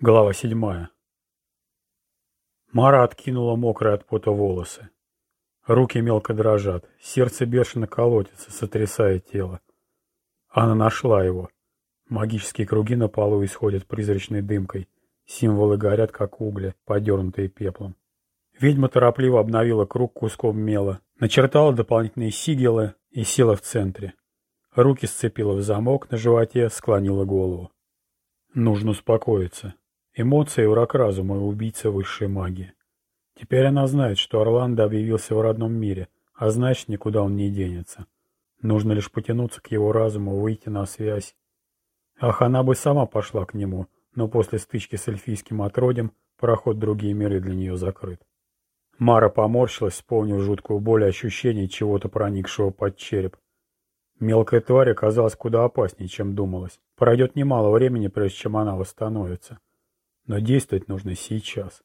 Глава седьмая. Мара откинула мокрые от пота волосы. Руки мелко дрожат, сердце бешено колотится, сотрясая тело. Она нашла его. Магические круги на полу исходят призрачной дымкой. Символы горят, как угли, подернутые пеплом. Ведьма торопливо обновила круг куском мела, начертала дополнительные сигелы и села в центре. Руки сцепила в замок на животе, склонила голову. Нужно успокоиться. Эмоции — враг разума и убийца высшей магии. Теперь она знает, что Орландо объявился в родном мире, а значит, никуда он не денется. Нужно лишь потянуться к его разуму, выйти на связь. Ах, она бы сама пошла к нему, но после стычки с эльфийским отродем проход в другие миры для нее закрыт. Мара поморщилась, вспомнив жуткую боль и ощущение чего-то проникшего под череп. Мелкая тварь оказалась куда опаснее, чем думалось. Пройдет немало времени, прежде чем она восстановится. Но действовать нужно сейчас.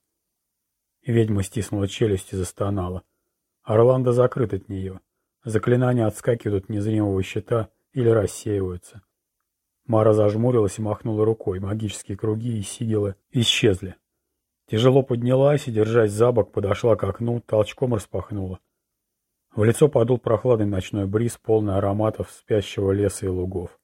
Ведьма стиснула челюсть и застонала. Орландо закрыт от нее. Заклинания отскакивают от незримого щита или рассеиваются. Мара зажмурилась и махнула рукой. Магические круги и сигилы исчезли. Тяжело поднялась и, держась за бок, подошла к окну, толчком распахнула. В лицо подул прохладный ночной бриз, полный ароматов спящего леса и лугов.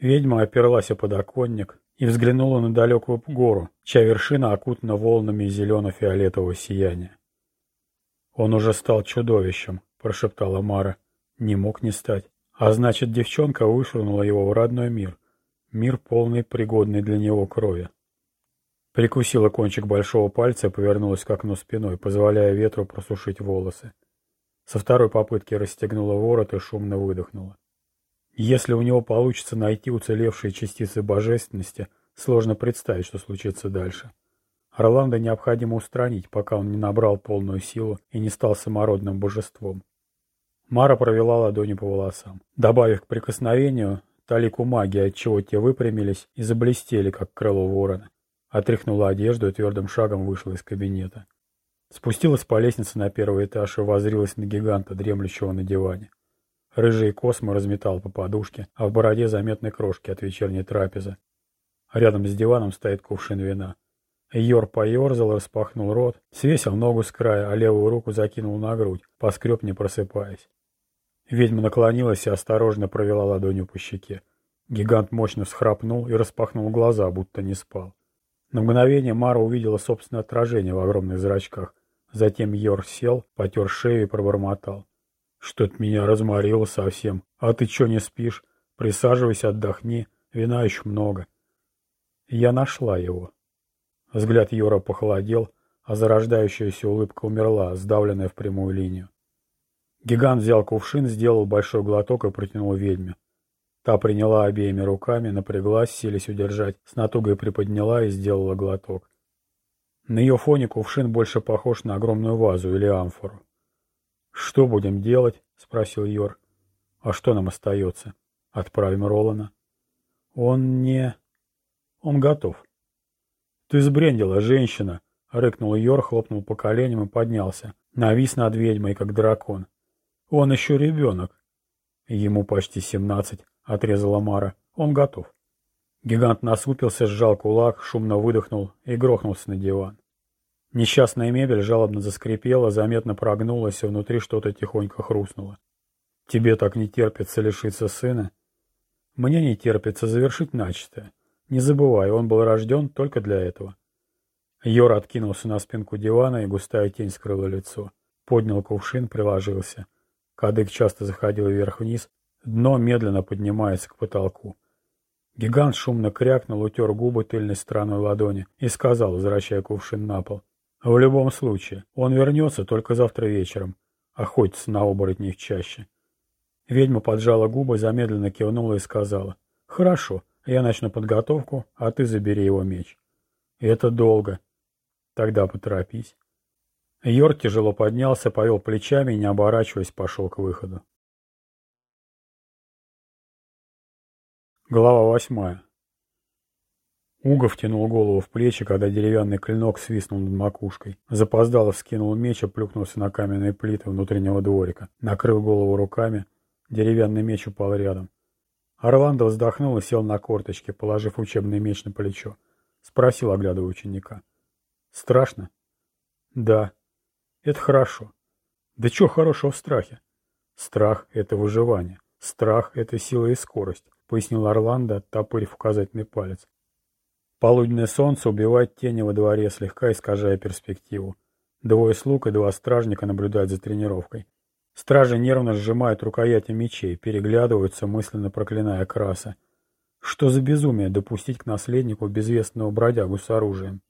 Ведьма оперлась о подоконник, и взглянула на далекую гору, чья вершина окутана волнами зелено-фиолетового сияния. «Он уже стал чудовищем», — прошептала Мара. «Не мог не стать. А значит, девчонка вышвырнула его в родной мир. Мир, полный пригодный для него крови». Прикусила кончик большого пальца и повернулась к окну спиной, позволяя ветру просушить волосы. Со второй попытки расстегнула ворот и шумно выдохнула. Если у него получится найти уцелевшие частицы божественности, сложно представить, что случится дальше. Орландо необходимо устранить, пока он не набрал полную силу и не стал самородным божеством. Мара провела ладони по волосам, добавив к прикосновению талику магии, отчего те выпрямились и заблестели, как крыло ворона. Отряхнула одежду и твердым шагом вышла из кабинета. Спустилась по лестнице на первый этаж и возрилась на гиганта, дремлющего на диване. Рыжие космы разметал по подушке, а в бороде заметны крошки от вечерней трапезы. Рядом с диваном стоит кувшин вина. Йор поерзал, распахнул рот, свесил ногу с края, а левую руку закинул на грудь, поскреб, не просыпаясь. Ведьма наклонилась и осторожно провела ладонью по щеке. Гигант мощно всхрапнул и распахнул глаза, будто не спал. На мгновение Мара увидела собственное отражение в огромных зрачках. Затем Йор сел, потер шею и пробормотал. Что-то меня разморило совсем. А ты что не спишь? Присаживайся, отдохни. Вина еще много. Я нашла его. Взгляд Юра похолодел, а зарождающаяся улыбка умерла, сдавленная в прямую линию. Гигант взял кувшин, сделал большой глоток и протянул ведьме. Та приняла обеими руками, напряглась, селись удержать, с натугой приподняла и сделала глоток. На ее фоне кувшин больше похож на огромную вазу или амфору. «Что будем делать?» — спросил Йор. «А что нам остается? Отправим Ролана». «Он не... Он готов». «Ты сбрендила, женщина!» — рыкнул Йор, хлопнул по коленям и поднялся. Навис над ведьмой, как дракон. «Он еще ребенок». «Ему почти семнадцать», — отрезала Мара. «Он готов». Гигант насупился, сжал кулак, шумно выдохнул и грохнулся на диван. Несчастная мебель жалобно заскрипела, заметно прогнулась, и внутри что-то тихонько хрустнуло. «Тебе так не терпится лишиться сына?» «Мне не терпится завершить начатое. Не забывай, он был рожден только для этого». Йор откинулся на спинку дивана, и густая тень скрыла лицо. Поднял кувшин, приложился. Кадык часто заходил вверх-вниз, дно медленно поднимается к потолку. Гигант шумно крякнул, утер губы тыльной стороной ладони и сказал, возвращая кувшин на пол. В любом случае, он вернется только завтра вечером, охотится на оборотней чаще. Ведьма поджала губы, замедленно кивнула и сказала, «Хорошо, я начну подготовку, а ты забери его меч». «Это долго». «Тогда поторопись». Йор тяжело поднялся, повел плечами и, не оборачиваясь, пошел к выходу. Глава восьмая. Уго втянул голову в плечи, когда деревянный клинок свистнул над макушкой. Запоздало вскинул меч и плюхнулся на каменные плиты внутреннего дворика. Накрыл голову руками. Деревянный меч упал рядом. Орландо вздохнул и сел на корточки, положив учебный меч на плечо. Спросил, оглядывая ученика. Страшно? Да. Это хорошо. Да чего хорошего в страхе? Страх — это выживание. Страх — это сила и скорость, пояснил Орландо, оттопырив указательный палец. Полуденное солнце убивает тени во дворе, слегка искажая перспективу. Двое слуг и два стражника наблюдают за тренировкой. Стражи нервно сжимают рукояти мечей, переглядываются, мысленно проклиная краса. Что за безумие допустить к наследнику безвестного бродягу с оружием?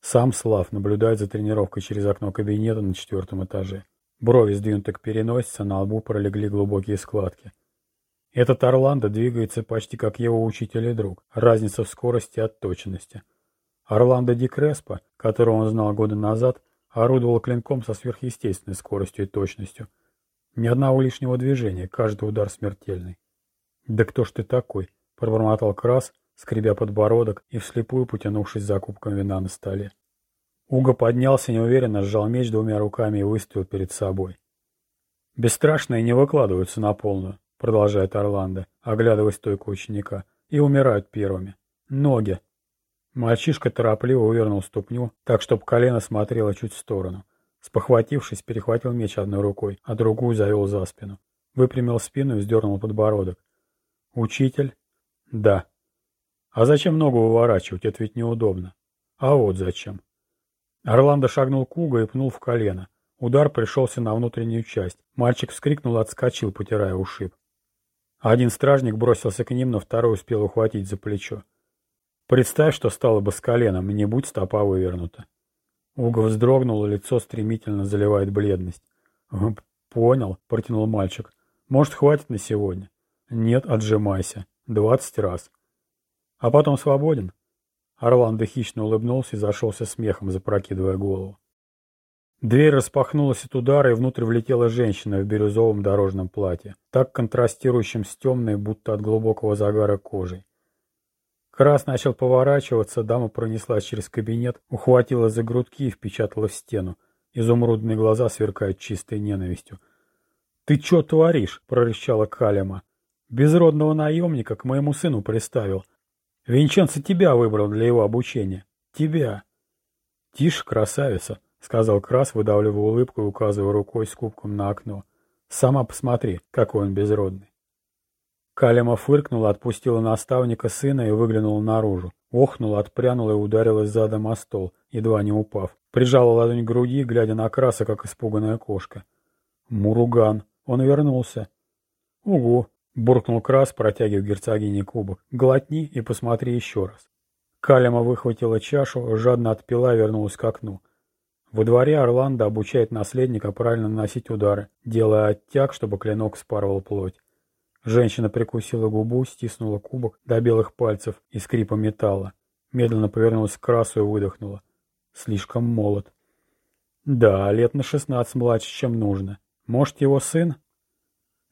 Сам Слав наблюдает за тренировкой через окно кабинета на четвертом этаже. Брови сдвинуты к переносице, на лбу пролегли глубокие складки. Этот Орландо двигается почти как его учитель и друг. Разница в скорости и отточенности. Орландо Ди Креспо, которого он знал годы назад, орудовал клинком со сверхъестественной скоростью и точностью. Ни одного лишнего движения, каждый удар смертельный. «Да кто ж ты такой?» — пробормотал Крас, скребя подбородок и вслепую потянувшись за кубком вина на столе. Уго поднялся неуверенно, сжал меч двумя руками и выставил перед собой. «Бесстрашные не выкладываются на полную», — продолжает Орландо, оглядывая стойку ученика, — «и умирают первыми. Ноги». Мальчишка торопливо увернул ступню, так, чтобы колено смотрело чуть в сторону. Спохватившись, перехватил меч одной рукой, а другую завел за спину. Выпрямил спину и вздернул подбородок. «Учитель?» «Да». «А зачем ногу выворачивать? Это ведь неудобно». «А вот зачем». Орландо шагнул к Уго и пнул в колено. Удар пришелся на внутреннюю часть. Мальчик вскрикнул отскочил, потирая ушиб. Один стражник бросился к ним, но второй успел ухватить за плечо. Представь, что стало бы с коленом, не будь стопа вывернута. Уго вздрогнул, лицо стремительно заливает бледность. «Понял», — протянул мальчик. «Может, хватит на сегодня?» «Нет, отжимайся. Двадцать раз». «А потом свободен?» Орландо хищно улыбнулся и зашелся смехом, запрокидывая голову. Дверь распахнулась от удара, и внутрь влетела женщина в бирюзовом дорожном платье, так контрастирующем с темной, будто от глубокого загара кожей. Крас начал поворачиваться, дама пронеслась через кабинет, ухватила за грудки и впечатала в стену. Изумрудные глаза сверкают чистой ненавистью. «Ты что творишь?» — прорычала Калема. «Безродного наемника к моему сыну приставил. Винченцо тебя выбрал для его обучения. Тебя!» «Тише, красавица!» — сказал Крас, выдавливая улыбку и указывая рукой с кубком на окно. «Сама посмотри, какой он безродный!» Калема фыркнула, отпустила наставника сына и выглянула наружу. Охнула, отпрянула и ударилась задом о стол, едва не упав. Прижала ладонь к груди, глядя на краса, как испуганная кошка. «Муруган! Он вернулся!» «Угу!» — буркнул Крас, протягивая герцогине кубок. «Глотни и посмотри еще раз». Калема выхватила чашу, жадно отпила и вернулась к окну. Во дворе Орландо обучает наследника правильно наносить удары, делая оттяг, чтобы клинок спарывал плоть. Женщина прикусила губу, стиснула кубок до белых пальцев и скрипа металла. Медленно повернулась к красу и выдохнула. Слишком молод. Да, лет на шестнадцать младше, чем нужно. Может, его сын?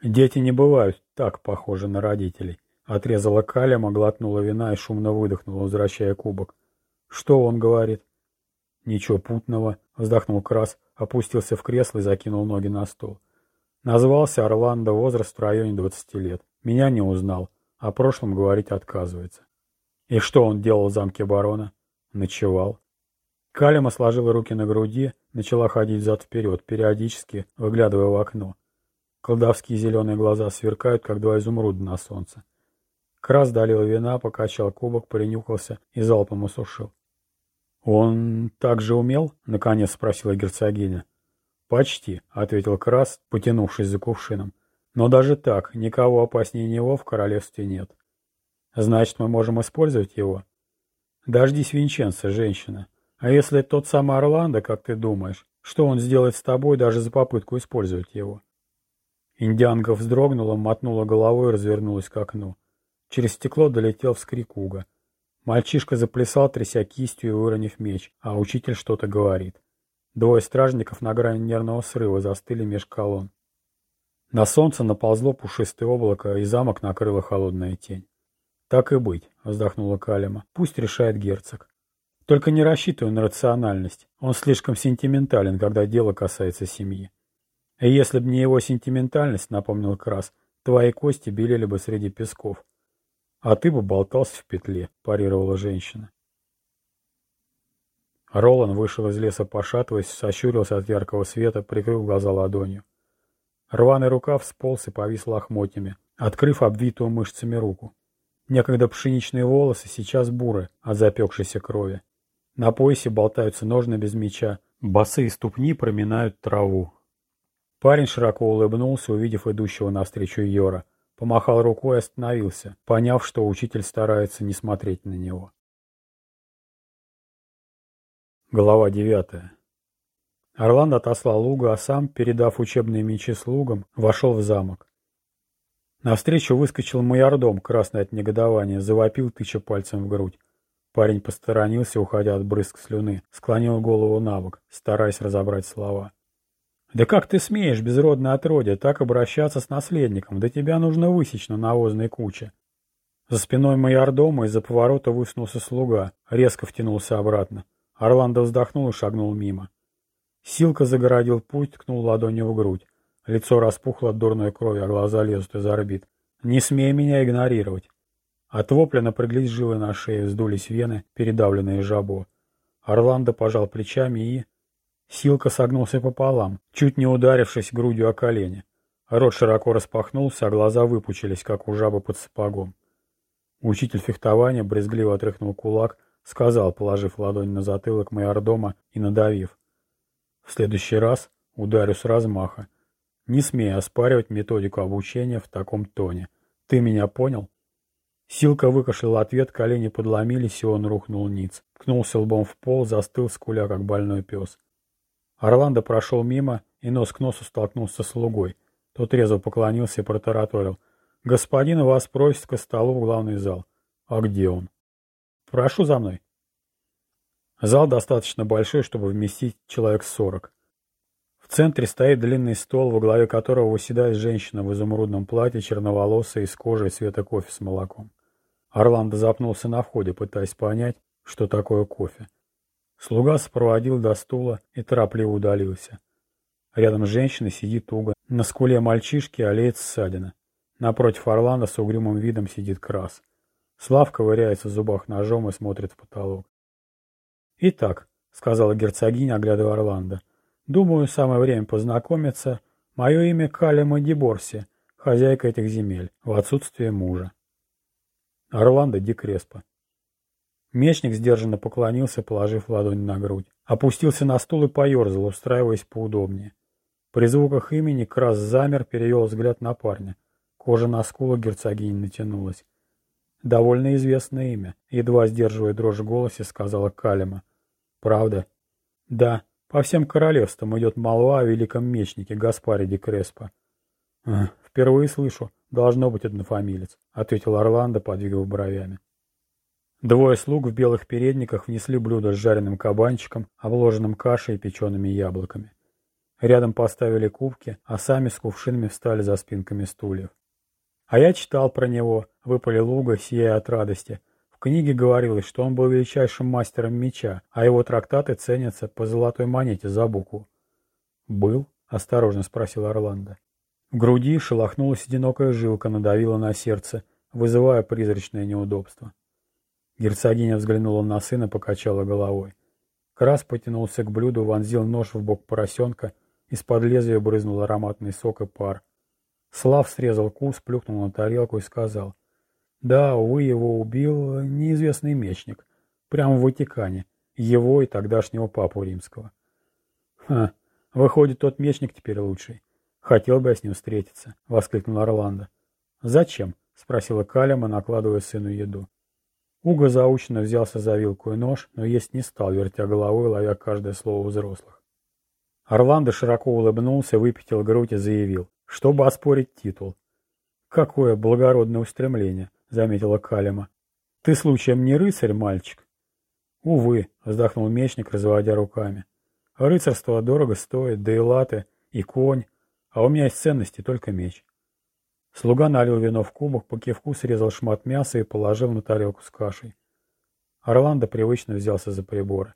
Дети не бывают так похожи на родителей. Отрезала калема, глотнула вина и шумно выдохнула, возвращая кубок. Что он говорит? Ничего путного. Вздохнул Крас, опустился в кресло и закинул ноги на стол. Назвался Орландо, возраст в районе 20 лет. Меня не узнал. О прошлом говорить отказывается. И что он делал в замке барона? Ночевал. Калима сложила руки на груди, начала ходить взад-вперед, периодически выглядывая в окно. Колдовские зеленые глаза сверкают, как два изумруда на солнце. Крас долил вина, покачал кубок, принюхался и залпом осушил. «Он так же умел?» — наконец спросила герцогиня. «Почти», — ответил Крас, потянувшись за кувшином. «Но даже так, никого опаснее него в королевстве нет. Значит, мы можем использовать его?» «Дождись Винченца, женщина. А если тот самый Орландо, как ты думаешь, что он сделает с тобой даже за попытку использовать его?» Индианка вздрогнула, мотнула головой и развернулась к окну. Через стекло долетел вскрик Уга. Мальчишка заплясал, тряся кистью и выронив меч, а учитель что-то говорит. Двое стражников на грани нервного срыва застыли меж колонн. На солнце наползло пушистое облако, и замок накрыла холодная тень. «Так и быть», — вздохнула Калема. «Пусть решает герцог. Только не рассчитывай на рациональность. Он слишком сентиментален, когда дело касается семьи. И если бы не его сентиментальность, — напомнил Крас, — твои кости белели бы среди песков. А ты бы болтался в петле, — парировала женщина. Ролан вышел из леса, пошатываясь, сощурился от яркого света, прикрыл глаза ладонью. Рваный рукав сполз и повис лохмотьями, открыв обвитую мышцами руку. Некогда пшеничные волосы, сейчас буры от запекшейся крови. На поясе болтаются ножны без меча, босые ступни проминают траву. Парень широко улыбнулся, увидев идущего навстречу Йора. Помахал рукой и остановился, поняв, что учитель старается не смотреть на него. Глава девятая. Орландо отослал луга, а сам, передав учебные мечи слугам, вошел в замок. Навстречу выскочил майордом, красный от негодования, завопил, тыча пальцем в грудь. Парень посторонился, уходя от брызг слюны, склонил голову на бок, стараясь разобрать слова. «Да как ты смеешь, безродное отродье, так обращаться с наследником? Да тебя нужно высечь на навозной куче!» За спиной майордома из-за поворота высунулся слуга, резко втянулся обратно. Орландо вздохнул и шагнул мимо. Силка загородил путь, ткнул ладонью в грудь. Лицо распухло от дурной крови, а глаза лезут из орбит. «Не смей меня игнорировать!» От вопля напряглись жилы на шее, вздулись вены, передавленные жабо. Орландо пожал плечами и... Силка согнулся пополам, чуть не ударившись грудью о колени. Рот широко распахнулся, а глаза выпучились, как у жабы под сапогом. Учитель фехтования брезгливо отряхнул кулак, сказал, положив ладонь на затылок майордома и надавив. В следующий раз ударю с размаха. Не смей оспаривать методику обучения в таком тоне. Ты меня понял? Силка выкашлял ответ, колени подломились, и он рухнул ниц. Ткнулся лбом в пол, застыл, скуля, как больной пес. Орландо прошел мимо и нос к носу столкнулся с слугой. Тот резво поклонился и протараторил. «Господин вас просит к столу в главный зал». «А где он?» «Прошу за мной». Зал достаточно большой, чтобы вместить человек сорок. В центре стоит длинный стол, во главе которого выседает женщина в изумрудном платье, черноволосая, из кожи и цвета кофе с молоком. Орландо запнулся на входе, пытаясь понять, что такое кофе. Слуга сопроводил до стула и торопливо удалился. Рядом с женщиной сидит Уга. На скуле мальчишки олеет ссадина. Напротив Орландо с угрюмым видом сидит Крас. Слав ковыряется в зубах ножом и смотрит в потолок. «Итак», — сказала герцогиня, оглядывая Орландо, — «думаю, самое время познакомиться. Мое имя Калема Деборси, хозяйка этих земель, в отсутствие мужа». Орландо Ди Креспо. Мечник сдержанно поклонился, положив ладонь на грудь. Опустился на стул и поерзал, устраиваясь поудобнее. При звуках имени Крас замер, перевел взгляд на парня. Кожа на скулах герцогини натянулась. Довольно известное имя, едва сдерживая дрожь в голосе, сказала Калима. Правда? Да, по всем королевствам идет молва о великом мечнике Гаспаре де Креспо. Впервые слышу, должно быть однофамилец, ответил Орландо, подвигав бровями. Двое слуг в белых передниках внесли блюдо с жареным кабанчиком, обложенным кашей и печеными яблоками. Рядом поставили кубки, а сами с кувшинами встали за спинками стульев. А я читал про него, выпалил Луга, сияя от радости. В книге говорилось, что он был величайшим мастером меча, а его трактаты ценятся по золотой монете за букву. «Был?» — осторожно спросил Орландо. В груди шелохнулась одинокая жилка, надавила на сердце, вызывая призрачное неудобство. Герцогиня взглянула на сына, покачала головой. Крас потянулся к блюду, вонзил нож в бок поросенка, из-под лезвия брызнул ароматный сок и пар. Слав срезал кус, плюхнул на тарелку и сказал. Да, увы, его убил неизвестный мечник. Прямо в Ватикане. Его и тогдашнего папу римского. Ха, выходит, тот мечник теперь лучший. Хотел бы я с ним встретиться, воскликнул Орландо. Зачем? Спросила Калема, накладывая сыну еду. Уго заученно взялся за вилку и нож, но есть не стал, вертя головой, ловя каждое слово взрослых. Орландо широко улыбнулся, выпятил грудь и заявил чтобы оспорить титул. «Какое благородное устремление», — заметила Калема. «Ты случаем не рыцарь, мальчик?» «Увы», — вздохнул мечник, разводя руками. «Рыцарство дорого стоит, да и латы, и конь, а у меня есть ценности только меч». Слуга налил вино в кубок, по кивку срезал шмат мяса и положил на тарелку с кашей. Орландо привычно взялся за приборы.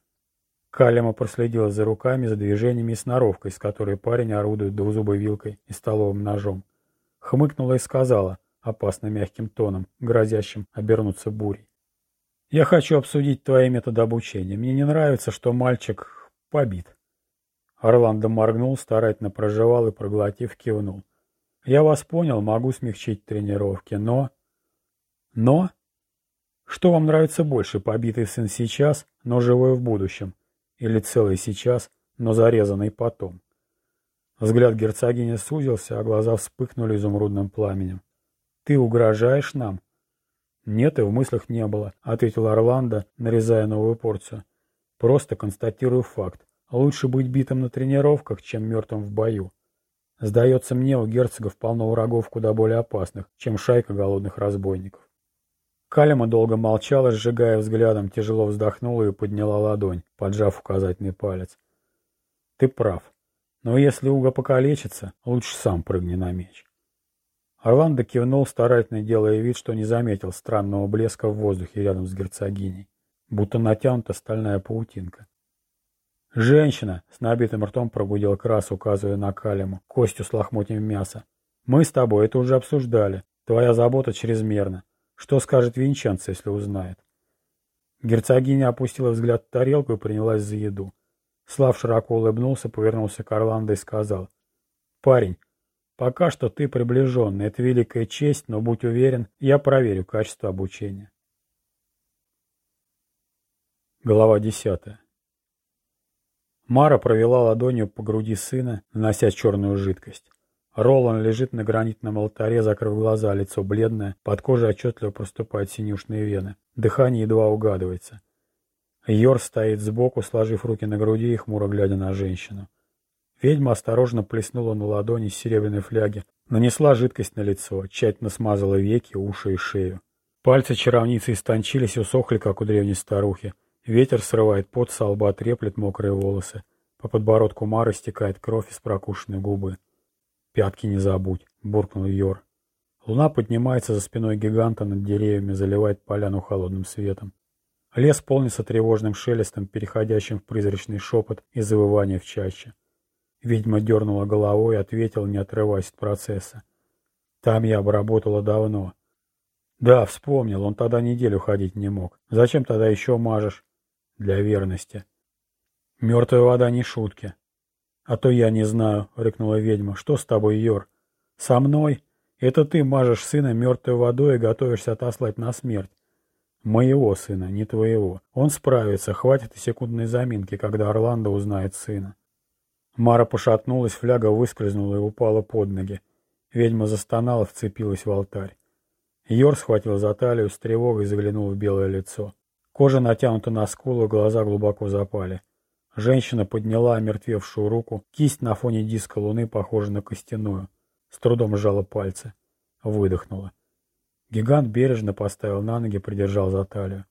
Калема проследила за руками, за движениями и сноровкой, с которой парень орудует двузубой вилкой и столовым ножом. Хмыкнула и сказала, опасно мягким тоном, грозящим обернуться бурей. Я хочу обсудить твои методы обучения. Мне не нравится, что мальчик побит. Орландо моргнул, старательно проживал и, проглотив, кивнул. Я вас понял, могу смягчить тренировки, но... Но? Что вам нравится больше, побитый сын сейчас, но живой в будущем? Или целый сейчас, но зарезанный потом? Взгляд герцогини сузился, а глаза вспыхнули изумрудным пламенем. «Ты угрожаешь нам?» «Нет, и в мыслях не было», — ответил Орландо, нарезая новую порцию. «Просто констатирую факт. Лучше быть битым на тренировках, чем мертвым в бою. Сдается мне, у герцогов полно врагов куда более опасных, чем шайка голодных разбойников». Калема долго молчала, сжигая взглядом, тяжело вздохнула и подняла ладонь, поджав указательный палец. «Ты прав. Но если Уга покалечится, лучше сам прыгни на меч». Орландо кивнул, старательно делая вид, что не заметил странного блеска в воздухе рядом с герцогиней, будто натянута стальная паутинка. «Женщина!» — с набитым ртом прогудел Крас, указывая на Калему, костью с лохмотьем мяса. «Мы с тобой это уже обсуждали. Твоя забота чрезмерна. Что скажет Винченцо, если узнает?» Герцогиня опустила взгляд в тарелку и принялась за еду. Слав широко улыбнулся, повернулся к Орландо и сказал. «Парень, Пока что ты приближенный, это великая честь, но будь уверен, я проверю качество обучения. Глава десятая. Мара провела ладонью по груди сына, нанося черную жидкость. Ролан лежит на гранитном алтаре, закрыв глаза, лицо бледное, под кожей отчетливо проступают синюшные вены. Дыхание едва угадывается. Йор стоит сбоку, сложив руки на груди и хмуро глядя на женщину. Ведьма осторожно плеснула на ладони серебряной фляги, нанесла жидкость на лицо, тщательно смазала веки, уши и шею. Пальцы чаровницы истончились и усохли, как у древней старухи. Ветер срывает пот, со лба треплет мокрые волосы. По подбородку Мары стекает кровь из прокушенной губы. «Пятки не забудь», — буркнул Йор. Луна поднимается за спиной гиганта над деревьями, заливает поляну холодным светом. Лес полнится тревожным шелестом, переходящим в призрачный шепот и завывание в чаще. Ведьма дернула головой и ответила, не отрываясь от процесса. Там я обработала давно. Да, вспомнил, он тогда неделю ходить не мог. Зачем тогда еще мажешь? Для верности. Мертвая вода не шутки. А то я не знаю, рыкнула ведьма. Что с тобой, Йор? Со мной? Это ты мажешь сына мертвой водой и готовишься отослать на смерть. Моего сына, не твоего. Он справится, хватит и секундной заминки, когда Орландо узнает сына. Мара пошатнулась, фляга выскользнула и упала под ноги. Ведьма застонала, вцепилась в алтарь. Йор схватил за талию, с тревогой заглянул в белое лицо. Кожа натянута на скулу, глаза глубоко запали. Женщина подняла омертвевшую руку, кисть на фоне диска луны похожа на костяную. С трудом сжала пальцы. Выдохнула. Гигант бережно поставил на ноги, придержал за талию.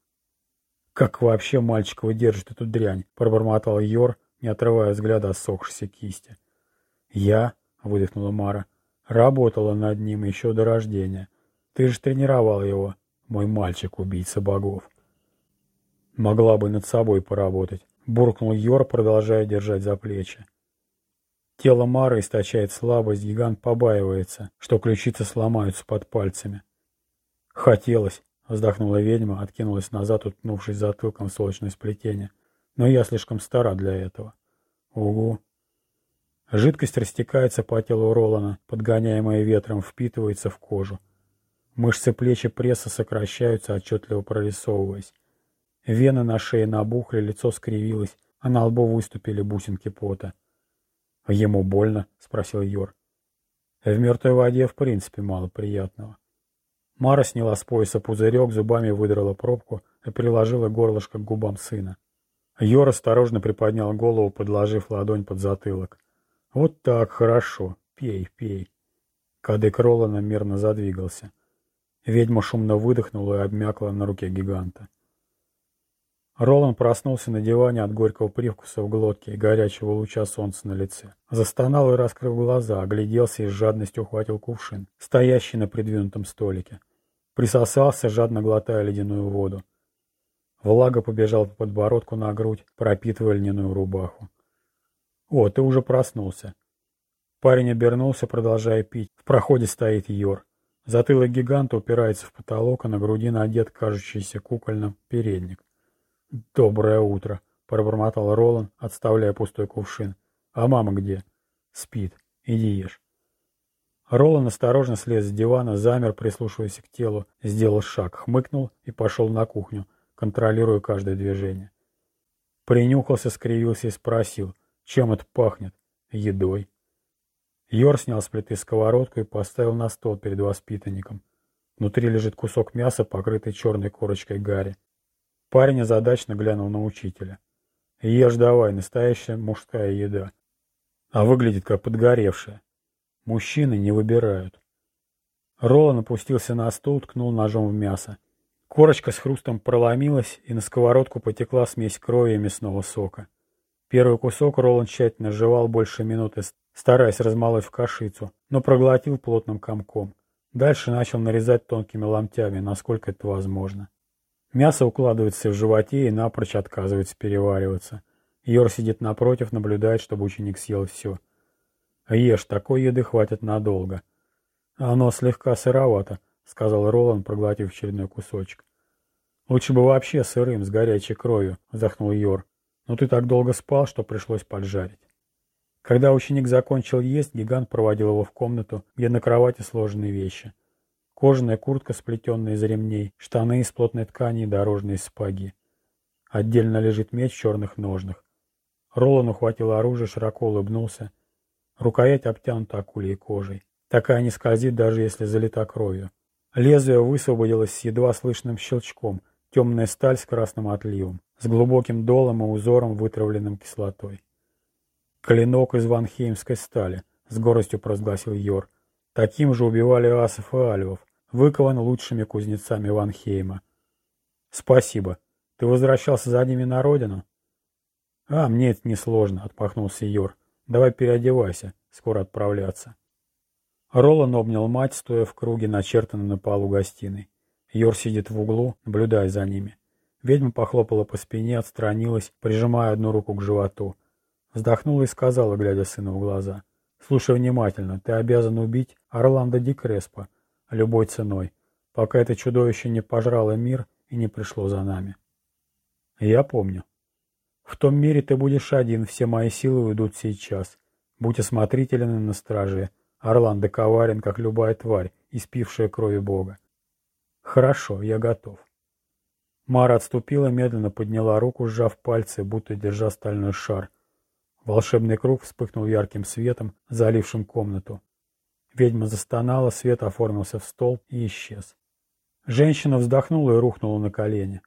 «Как вообще мальчик выдержит эту дрянь?» — пробормотал Йор, не отрывая взгляда от сохшейся кисти. «Я», — выдохнула Мара, — «работала над ним еще до рождения. Ты же тренировал его, мой мальчик-убийца богов». «Могла бы над собой поработать», — буркнул Йор, продолжая держать за плечи. Тело Мары источает слабость, гигант побаивается, что ключицы сломаются под пальцами. «Хотелось», — вздохнула ведьма, откинулась назад, уткнувшись затылком в солнечное сплетение. Но я слишком стара для этого. Угу. Жидкость растекается по телу Ролана, подгоняемая ветром, впитывается в кожу. Мышцы плеч и пресса сокращаются, отчетливо прорисовываясь. Вены на шее набухли, лицо скривилось, а на лбу выступили бусинки пота. «Ему больно?» — спросил Йор. В мертвой воде в принципе мало приятного. Мара сняла с пояса пузырек, зубами выдрала пробку и приложила горлышко к губам сына. Йор осторожно приподнял голову, подложив ладонь под затылок. «Вот так, хорошо. Пей, пей». Кадык Ролана мерно задвигался. Ведьма шумно выдохнула и обмякла на руке гиганта. Ролан проснулся на диване от горького привкуса в глотке и горячего луча солнца на лице. Застонал и, раскрыв глаза, огляделся и с жадностью ухватил кувшин, стоящий на придвинутом столике. Присосался, жадно глотая ледяную воду. Влага побежала по подбородку на грудь, пропитывая льняную рубаху. «О, ты уже проснулся». Парень обернулся, продолжая пить. В проходе стоит Йор. Затылок гиганта упирается в потолок, а на груди надет кажущийся кукольным передник. «Доброе утро!» — пробормотал Ролан, отставляя пустой кувшин. «А мама где?» «Спит. Иди ешь». Ролан осторожно слез с дивана, замер, прислушиваясь к телу, сделал шаг, хмыкнул и пошел на кухню, контролируя каждое движение. Принюхался, скривился и спросил, чем это пахнет? Едой. Йор снял с плиты сковородку и поставил на стол перед воспитанником. Внутри лежит кусок мяса, покрытый черной корочкой гари. Парень озадачно глянул на учителя. «Ешь давай, настоящая мужская еда. А выглядит как подгоревшая. Мужчины не выбирают». Ролан опустился на стол, ткнул ножом в мясо. Корочка с хрустом проломилась, и на сковородку потекла смесь крови и мясного сока. Первый кусок Ролан тщательно жевал больше минуты, стараясь размолоть в кашицу, но проглотил плотным комком. Дальше начал нарезать тонкими ломтями, насколько это возможно. Мясо укладывается в животе и напрочь отказывается перевариваться. Йор сидит напротив, наблюдает, чтобы ученик съел все. «Ешь, такой еды хватит надолго». «Оно слегка сыровато», — сказал Ролан, проглотив очередной кусочек. «Лучше бы вообще сырым, с горячей кровью», — вздохнул Йор. «Но ты так долго спал, что пришлось поджарить». Когда ученик закончил есть, гигант проводил его в комнату, где на кровати сложены вещи. Кожаная куртка, сплетенная из ремней, штаны из плотной ткани и дорожные сапоги. Отдельно лежит меч в черных ножнах. Ролан ухватил оружие, широко улыбнулся. Рукоять обтянута акулей кожей. Такая не скользит, даже если залита кровью. Лезвие высвободилось с едва слышным щелчком, темная сталь с красным отливом, с глубоким долом и узором, вытравленным кислотой. «Клинок из ванхеймской стали», — с горостью провозгласил Йор. «Таким же убивали асов и альвов, выкован лучшими кузнецами Ванхейма». «Спасибо. Ты возвращался за ними на родину?» «А, мне это несложно», — отпахнулся Йор. «Давай переодевайся, скоро отправляться». Ролан обнял мать, стоя в круге, начертанном на полу гостиной. Йор сидит в углу, наблюдая за ними. Ведьма похлопала по спине, отстранилась, прижимая одну руку к животу. Вздохнула и сказала, глядя сыну в глаза. «Слушай внимательно, ты обязан убить Орландо Ди Креспо любой ценой, пока это чудовище не пожрало мир и не пришло за нами». «Я помню. В том мире ты будешь один, все мои силы уйдут сейчас. Будь осмотрителен на страже. Орландо коварен, как любая тварь, испившая крови Бога. Хорошо, я готов». Мара отступила, медленно подняла руку, сжав пальцы, будто держа стальной шар, Волшебный круг вспыхнул ярким светом, залившим комнату. Ведьма застонала, свет оформился в столб и исчез. Женщина вздохнула и рухнула на колени.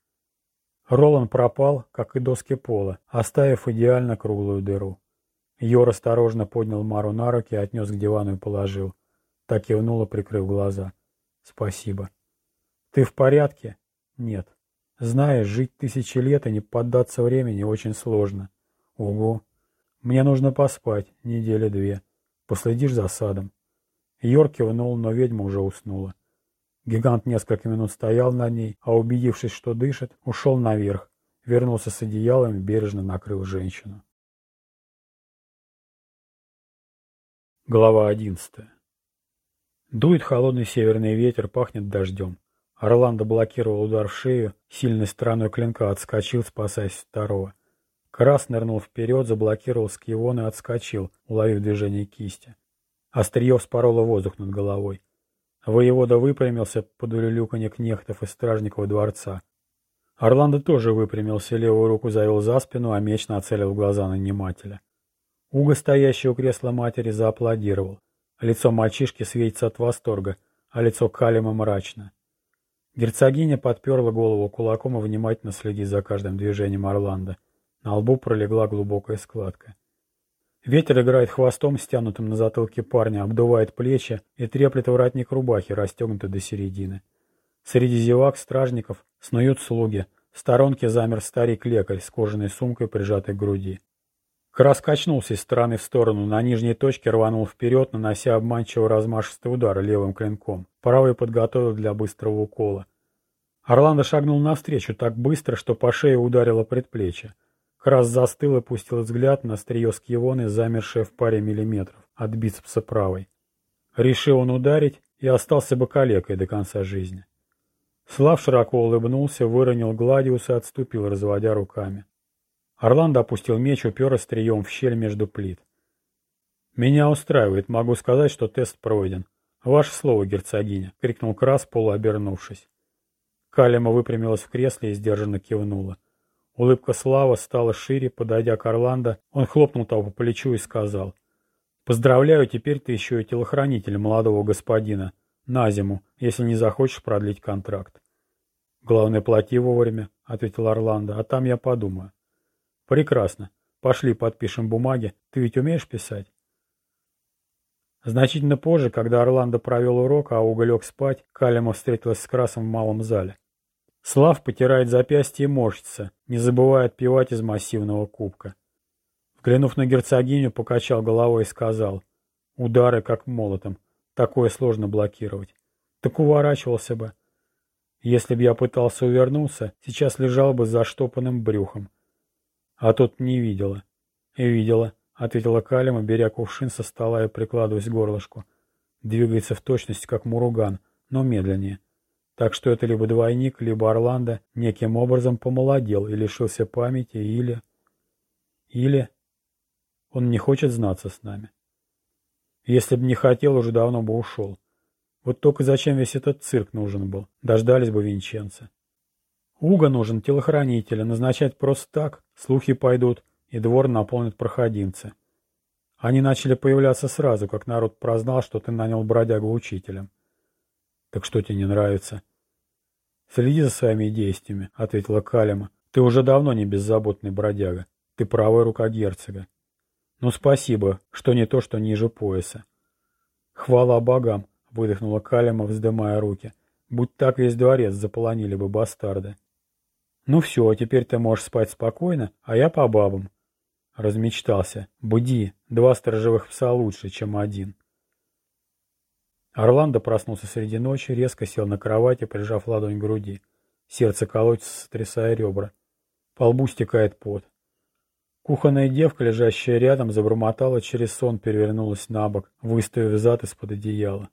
Ролан пропал, как и доски пола, оставив идеально круглую дыру. Йор осторожно поднял Мару на руки, отнес к дивану и положил. Так кивнула, прикрыв глаза. «Спасибо». «Ты в порядке?» «Нет». «Знаешь, жить тысячи лет и не поддаться времени очень сложно». «Угу». Мне нужно поспать, недели две. Последишь за садом. Йорк кивнул, но ведьма уже уснула. Гигант несколько минут стоял над ней, а убедившись, что дышит, ушел наверх, вернулся с одеялом и бережно накрыл женщину. Глава одиннадцатая. Дует холодный северный ветер, пахнет дождем. Орландо блокировал удар в шею, сильной стороной клинка отскочил, спасаясь второго. Крас нырнул вперед, заблокировал скивон и отскочил, уловив движение кисти. Острие вспороло воздух над головой. Воевода выпрямился под улюлюканье кнехтов из стражников дворца. Орландо тоже выпрямился, левую руку завел за спину, а меч нацелил глаза нанимателя. Уго, стоящий у кресла матери, зааплодировал. Лицо мальчишки светится от восторга, а лицо Калима мрачно. Герцогиня подперла голову кулаком и внимательно следит за каждым движением Орландо. На лбу пролегла глубокая складка. Ветер играет хвостом, стянутым на затылке парня, обдувает плечи и треплет воротник рубахи, расстегнутый до середины. Среди зевак стражников снуют слуги. В сторонке замер старик-лекарь с кожаной сумкой, прижатой к груди. Крас качнулся из стороны в сторону, на нижней точке рванул вперед, нанося обманчиво размашистый удар левым клинком. Правый подготовил для быстрого укола. Орландо шагнул навстречу так быстро, что по шее ударило предплечье. Крас застыл и пустил взгляд на острие скивоны, замершее в паре миллиметров от бицепса правой. Решил он ударить, и остался бы калекой до конца жизни. Слав широко улыбнулся, выронил Гладиус и отступил, разводя руками. Орландо опустил меч, упер острием в щель между плит. «Меня устраивает, могу сказать, что тест пройден. Ваше слово, герцогиня!» — крикнул Крас, полуобернувшись. Калема выпрямилась в кресле и сдержанно кивнула. Улыбка Слава стала шире, подойдя к Орландо, он хлопнул того по плечу и сказал. «Поздравляю, теперь ты еще и телохранитель молодого господина. На зиму, если не захочешь продлить контракт». «Главное, плати вовремя», — ответил Орландо, — «а там я подумаю». «Прекрасно. Пошли подпишем бумаги. Ты ведь умеешь писать?» Значительно позже, когда Орландо провел урок, а Уга лег спать, Калема встретилась с Красом в малом зале. Слав потирает запястье и морщится, не забывая отпивать из массивного кубка. Взглянув на герцогиню, покачал головой и сказал, «Удары как молотом, такое сложно блокировать. Так уворачивался бы. Если б я пытался увернуться, сейчас лежал бы с заштопанным брюхом. А тут не видела». «Видела», — ответила Калима, беря кувшин со стола и прикладываясь к горлышку. Двигается в точности, как муруган, но медленнее. Так что это либо двойник, либо Орландо неким образом помолодел и лишился памяти, или... Или... Он не хочет знаться с нами. Если бы не хотел, уже давно бы ушел. Вот только зачем весь этот цирк нужен был? Дождались бы Винченца. Уга нужен телохранителя, назначать просто так, слухи пойдут, и двор наполнит проходимцы. Они начали появляться сразу, как народ прознал, что ты нанял бродягу учителем. Так что тебе не нравится? «Следи за своими действиями», — ответила Калема. «Ты уже давно не беззаботный бродяга. Ты правая рука герцога». «Ну, спасибо, что не то, что ниже пояса». «Хвала богам», — выдохнула Калема, вздымая руки. «Будь так весь дворец заполонили бы бастарды». «Ну все, теперь ты можешь спать спокойно, а я по бабам». Размечтался. «Буди, два сторожевых пса лучше, чем один». Орландо проснулся среди ночи, резко сел на кровати, прижав ладонь к груди. Сердце колотится, сотрясая ребра. По лбу стекает пот. Кухонная девка, лежащая рядом, забормотала через сон, перевернулась на бок, выставив зад из-под одеяла.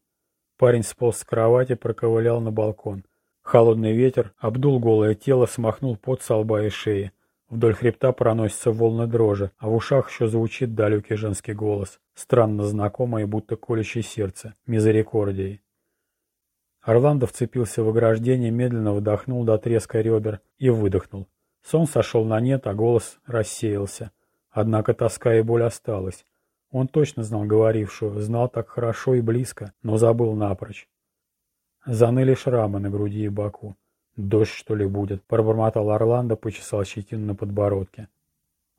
Парень сполз с кровати, проковылял на балкон. Холодный ветер обдул голое тело, смахнул пот со лба и шеи. Вдоль хребта проносятся волны дрожи, а в ушах еще звучит далекий женский голос, странно знакомый, будто колющий сердце, мизерикордией. Орландо вцепился в ограждение, медленно вдохнул до треска ребер и выдохнул. Сон сошел на нет, а голос рассеялся. Однако тоска и боль осталась. Он точно знал говорившую, знал так хорошо и близко, но забыл напрочь. Заныли шрамы на груди и боку. «Дождь, что ли, будет?» — пробормотал Орландо, почесал щетину на подбородке.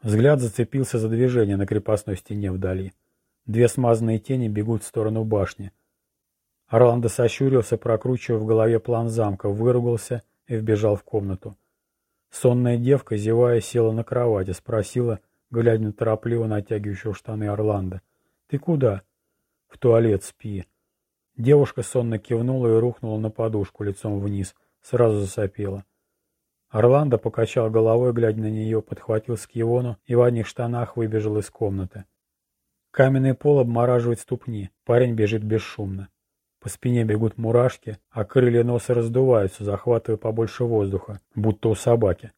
Взгляд зацепился за движение на крепостной стене вдали. Две смазанные тени бегут в сторону башни. Орландо сощурился, прокручивая в голове план замка, выругался и вбежал в комнату. Сонная девка, зевая, села на кровати, спросила, глядя на торопливо натягивающего штаны Орландо. «Ты куда?» «В туалет спи». Девушка сонно кивнула и рухнула на подушку лицом вниз — Сразу засопела. Орландо покачал головой, глядя на нее, подхватил скивону и в одних штанах выбежал из комнаты. Каменный пол обмораживает ступни. Парень бежит бесшумно. По спине бегут мурашки, а крылья носа раздуваются, захватывая побольше воздуха, будто у собаки.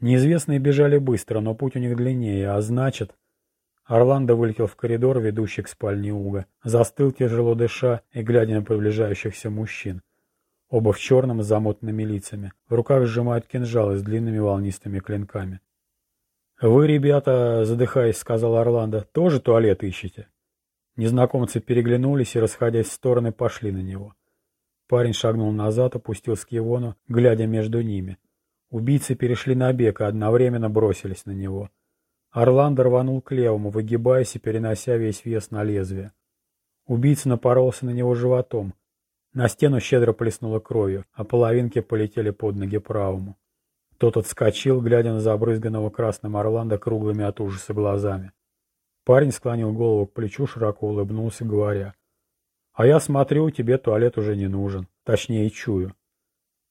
Неизвестные бежали быстро, но путь у них длиннее, а значит... Орландо вылетел в коридор, ведущий к спальне Уга. Застыл, тяжело дыша и глядя на приближающихся мужчин. Оба в черном с замотанными лицами. В руках сжимают кинжалы с длинными волнистыми клинками. «Вы, ребята, задыхаясь, — сказал Орландо, — тоже туалет ищете?» Незнакомцы переглянулись и, расходясь в стороны, пошли на него. Парень шагнул назад, опустил скивону, глядя между ними. Убийцы перешли на бег и одновременно бросились на него. Орландо рванул к левому, выгибаясь и перенося весь вес на лезвие. Убийца напоролся на него животом, на стену щедро плеснуло кровью, а половинки полетели под ноги правому. Тот отскочил, глядя на забрызганного красным Орландо круглыми от ужаса глазами. Парень склонил голову к плечу, широко улыбнулся, говоря. «А я смотрю, тебе туалет уже не нужен. Точнее, чую».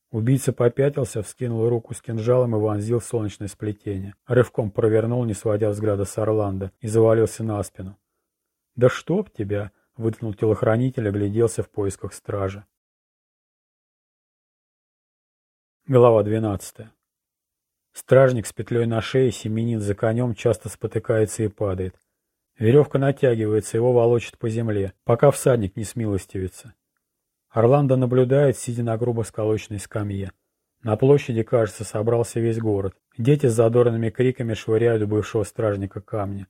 Убийца попятился, вскинул руку с кинжалом и вонзил солнечное сплетение. Рывком провернул, не сводя взгляда с Орландо, и завалился на спину. «Да чтоб тебя!» Вытянул телохранитель, огляделся в поисках стражи. Глава 12. Стражник с петлей на шее семенит за конем, часто спотыкается и падает. Веревка натягивается, его волочит по земле, пока всадник не смилостивится. Орландо наблюдает, сидя на грубо сколоченной скамье. На площади, кажется, собрался весь город. Дети с задорными криками швыряют бывшего стражника камни.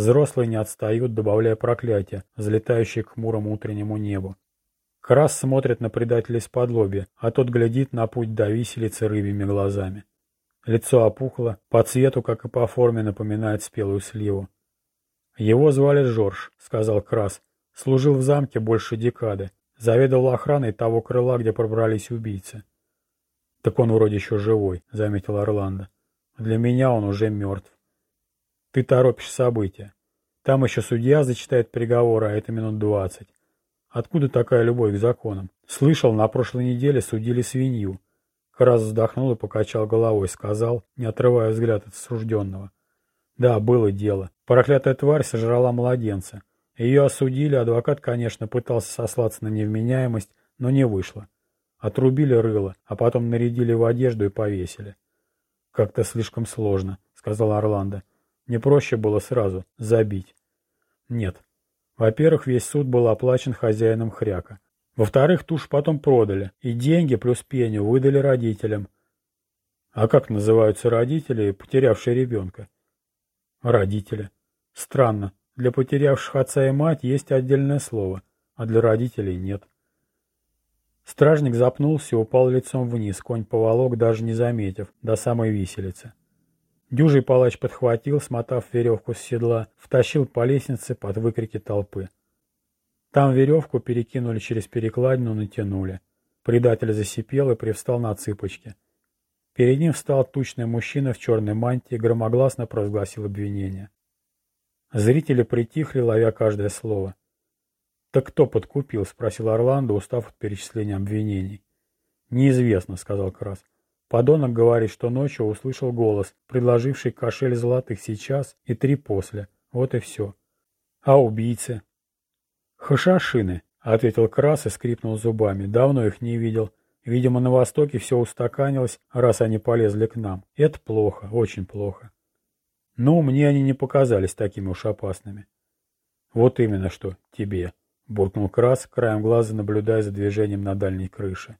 Взрослые не отстают, добавляя проклятия, взлетающие к хмурому утреннему небу. Крас смотрит на предателя из-под а тот глядит на путь до виселицы рыбьими глазами. Лицо опухло, по цвету, как и по форме, напоминает спелую сливу. «Его звали Жорж», — сказал Крас. «Служил в замке больше декады. Заведовал охраной того крыла, где пробрались убийцы». «Так он вроде еще живой», — заметил Орландо. «Для меня он уже мертв». «Ты торопишь события. Там еще судья зачитает приговор, а это минут двадцать. Откуда такая любовь к законам? Слышал, на прошлой неделе судили свинью. Крас вздохнул и покачал головой, сказал, не отрывая взгляд от осужденного. Да, было дело. Проклятая тварь сожрала младенца. Ее осудили, адвокат, конечно, пытался сослаться на невменяемость, но не вышло. Отрубили рыло, а потом нарядили в одежду и повесили. «Как-то слишком сложно», — сказал Орландо. «Не проще было сразу забить». «Нет, во-первых, весь суд был оплачен хозяином хряка. Во-вторых, тушь потом продали, и деньги плюс пеню выдали родителям. А как называются родители, потерявшие ребенка? Родители. Странно. Для потерявших отца и мать есть отдельное слово, а для родителей нет. Стражник запнулся и упал лицом вниз, конь поволок, даже не заметив, до самой виселицы. Дюжий палач подхватил, смотав веревку с седла, втащил по лестнице под выкрики толпы. Там веревку перекинули через перекладину, натянули. Предатель засипел и привстал на цыпочки. Перед ним встал тучный мужчина в черной мантии и громогласно провозгласил обвинение. Зрители притихли, ловя каждое слово. «Так кто подкупил?» — спросил Орландо, устав от перечисления обвинений. «Неизвестно», — сказал Крас. Подонок говорит, что ночью услышал голос, предложивший кошель золотых сейчас и три после. Вот и все. А убийцы? Хашашины, ответил Крас и скрипнул зубами. Давно их не видел. Видимо, на Востоке все устаканилось, раз они полезли к нам. Это плохо, очень плохо. Ну, мне они не показались такими уж опасными. Вот именно что, тебе, буркнул Крас, краем глаза наблюдая за движением на дальней крыше.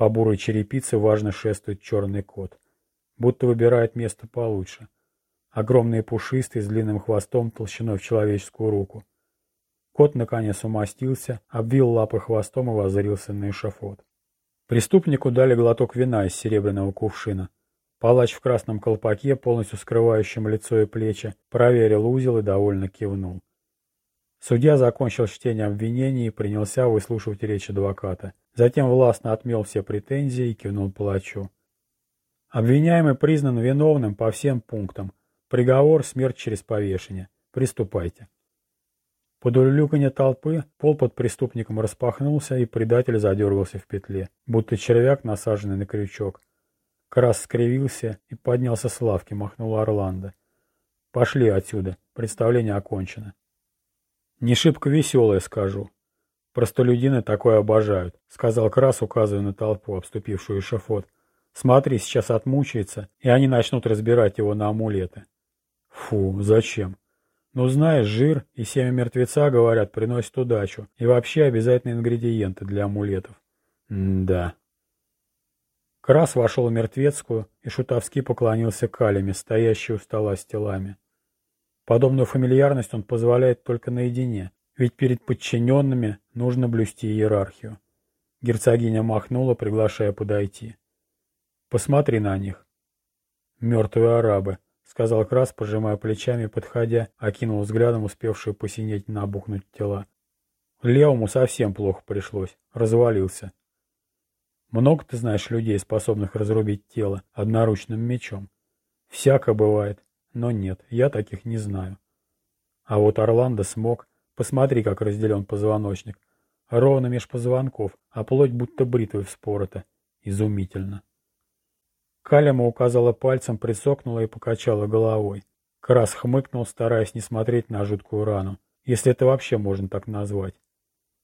По бурой черепице важно шествует черный кот. Будто выбирает место получше. Огромный пушистый, с длинным хвостом, толщиной в человеческую руку. Кот наконец умастился, обвил лапы хвостом и воззрился на эшафот. Преступнику дали глоток вина из серебряного кувшина. Палач в красном колпаке, полностью скрывающем лицо и плечи, проверил узел и довольно кивнул. Судья закончил чтение обвинений и принялся выслушивать речь адвоката. Затем властно отмел все претензии и кивнул палачу. Обвиняемый признан виновным по всем пунктам. Приговор – смерть через повешение. Приступайте. Под улюлюканье толпы пол под преступником распахнулся, и предатель задергался в петле, будто червяк, насаженный на крючок. Крас скривился и поднялся с лавки, махнул Орландо. «Пошли отсюда. Представление окончено». Не шибко веселое, скажу. Простолюдины такое обожают, сказал Крас, указывая на толпу, обступившую эшафот. Смотри, сейчас отмучается, и они начнут разбирать его на амулеты. Фу, зачем? Ну, знаешь, жир и семя мертвеца, говорят, приносят удачу. И вообще обязательные ингредиенты для амулетов. М-да. Крас вошел в мертвецкую и шутовски поклонился Калеме, стоящей у стола с телами. Подобную фамильярность он позволяет только наедине, ведь перед подчиненными нужно блюсти иерархию. Герцогиня махнула, приглашая подойти. «Посмотри на них». «Мертвые арабы», — сказал Крас, пожимая плечами, подходя, окинул взглядом успевшие посинеть и набухнуть тела. Левому совсем плохо пришлось, развалился. Много ты знаешь людей, способных разрубить тело одноручным мечом? Всяко бывает. Но нет, я таких не знаю. А вот Орландо смог. Посмотри, как разделен позвоночник. Ровно меж позвонков, а плоть будто бритвой вспорота. Изумительно. Калема указала пальцем, присокнула и покачала головой. Крас хмыкнул, стараясь не смотреть на жуткую рану, если это вообще можно так назвать.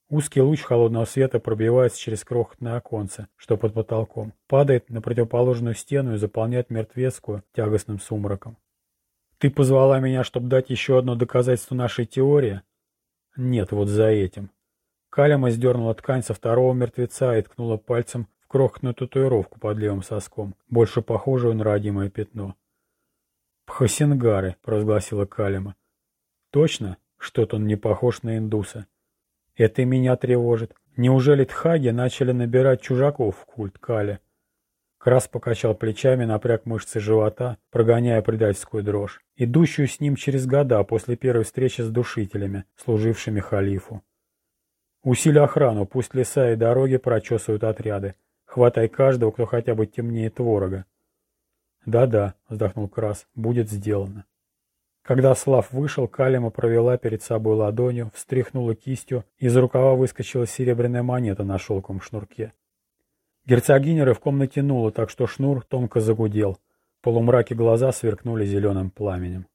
Узкий луч холодного света пробивается через крохотное оконце, что под потолком, падает на противоположную стену и заполняет мертвецкую тягостным сумраком. «Ты позвала меня, чтобы дать еще одно доказательство нашей теории?» «Нет, вот за этим». Калема сдернула ткань со второго мертвеца и ткнула пальцем в крохотную татуировку под левым соском, больше похожую на родимое пятно. «Пхасингары», — провозгласила Калема. «Точно? Что-то он не похож на индуса». «Это меня тревожит. Неужели тхаги начали набирать чужаков в культ Кали?» Крас покачал плечами, напряг мышцы живота, прогоняя предательскую дрожь, идущую с ним через года после первой встречи с душителями, служившими халифу. Усили охрану, пусть леса и дороги прочесывают отряды. Хватай каждого, кто хотя бы темнее творога. «Да-да», — вздохнул Крас, — «будет сделано». Когда Слав вышел, Калима провела перед собой ладонью, встряхнула кистью, из рукава выскочила серебряная монета на шелковом шнурке. Герцогиня рывком натянула, так что шнур тонко загудел. В полумраке глаза сверкнули зеленым пламенем.